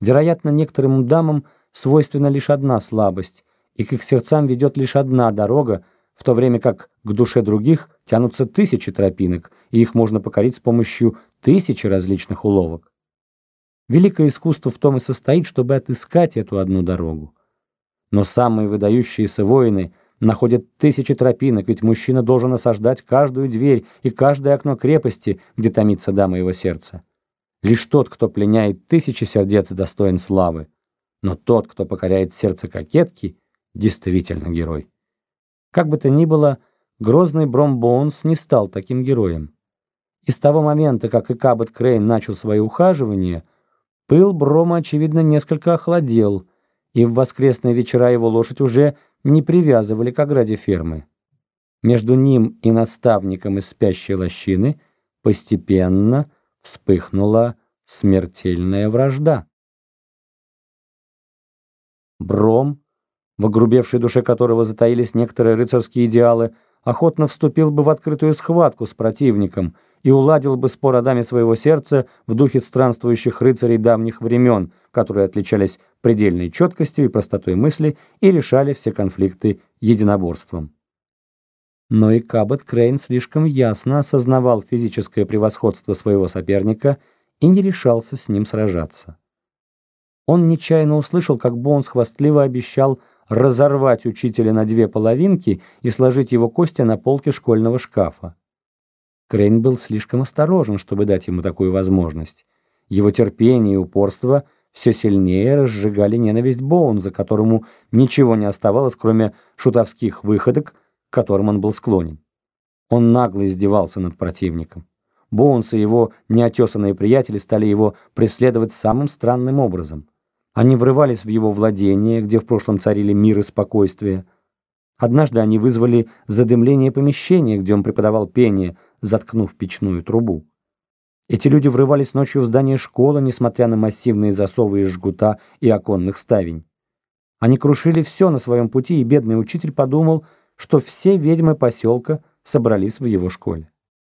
Вероятно, некоторым дамам свойственна лишь одна слабость, и к их сердцам ведет лишь одна дорога, в то время как к душе других тянутся тысячи тропинок, и их можно покорить с помощью тысячи различных уловок. Великое искусство в том и состоит, чтобы отыскать эту одну дорогу. Но самые выдающиеся воины находят тысячи тропинок, ведь мужчина должен осаждать каждую дверь и каждое окно крепости, где томится дама его сердца. Лишь тот, кто пленяет тысячи сердец, достоин славы. Но тот, кто покоряет сердце кокетки, действительно герой. Как бы то ни было, грозный Бром Боунс не стал таким героем. И с того момента, как Икабет Крейн начал свои ухаживания, пыл Брома, очевидно, несколько охладел, и в воскресные вечера его лошадь уже не привязывали к ограде фермы. Между ним и наставником из спящей лощины постепенно вспыхнула смертельная вражда. Бром в огрубевшей душе которого затаились некоторые рыцарские идеалы, охотно вступил бы в открытую схватку с противником и уладил бы спор о своего сердца в духе странствующих рыцарей давних времен, которые отличались предельной четкостью и простотой мысли и решали все конфликты единоборством. Но и Кабот Крейн слишком ясно осознавал физическое превосходство своего соперника и не решался с ним сражаться. Он нечаянно услышал, как Бонс хвастливо обещал разорвать учителя на две половинки и сложить его кости на полке школьного шкафа. Крейн был слишком осторожен, чтобы дать ему такую возможность. Его терпение и упорство все сильнее разжигали ненависть Боунза, которому ничего не оставалось, кроме шутовских выходок, к которым он был склонен. Он нагло издевался над противником. Боунс и его неотесанные приятели стали его преследовать самым странным образом – они врывались в его владение, где в прошлом царили мир и спокойствие. Однажды они вызвали задымление помещения, где он преподавал пение, заткнув печную трубу. Эти люди врывались ночью в здание школы, несмотря на массивные засовы из жгута и оконных ставень. Они крушили все на своем пути, и бедный учитель подумал, что все ведьмы поселка собрались в его школе.